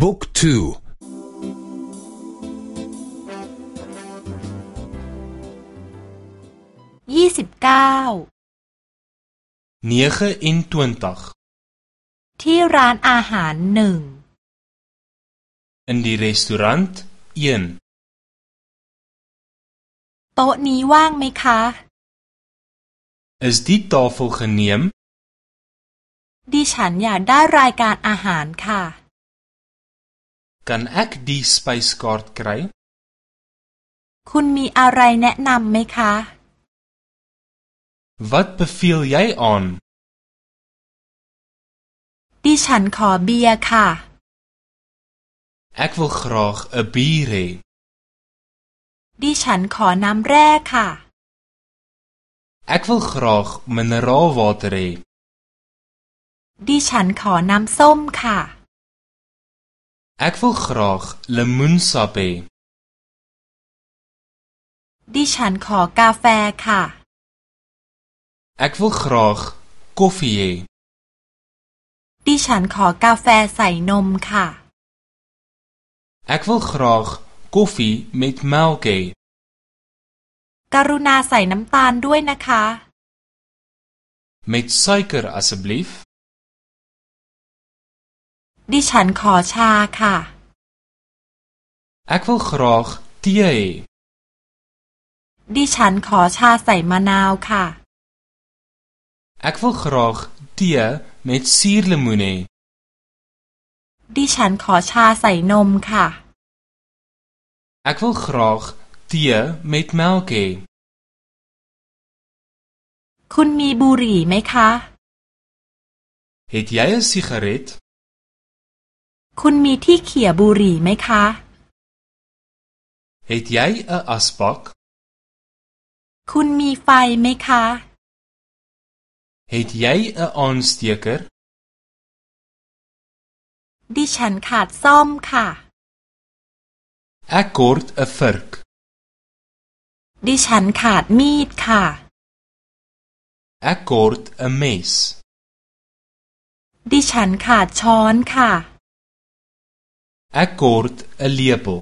บุ๊กทูยี่สิบเก้าที่ร้านอาหารหนึ่ง in die restaurant 1โต๊ะนี้ว่างไหมคะ Is die tafel geneem ดิฉันอยากได้รายการอาหารค่ะ Kan ek die spyskaart kry คุณมีอะไรแนะนำไหมคะ Wat beveel jy aan ดิฉันขอเบียร์ค่ะ Ek wil graag 'n bier hê ดิฉันขอน้ำแร่ค่ะ Ek wil graag mineraalwater hê ดิฉันขอน้ำส้มค่ะ Ek wil graag lemoensap hê ดิฉันขอกาแฟค่ะ Ek wil graag koffie hê ดิฉันขอกาแฟใส่นมค่ะ Ek wil graag koffie met melk hê กรุณาใส่น้ำตาลด้วยนะคะ Met suiker asseblief ดิฉันขอชาค่ะ Ek wil graag tee hê ดิฉันขอชาใส่มะนาวค่ะ Ek wil graag tee met suurlemoen hê ดิฉันขอชาใส่นมค่ะ Ek wil graag tee met melk hê คุณมีบุหรี่ไหมคะ Het jy 'n sigaret คุณมีที่เขี่ยบุหรี่ไหมคะ Het jy 'n asbak คุณมีไฟไหมคะ Het jy 'n aansteker ดิฉันขาดซ่อมค่ะ Ek kort 'n vurk ดิฉันขาดมีดค่ะ Ek kort 'n mes ดิฉันขาดช้อนค่ะ Ek kort 'n lepel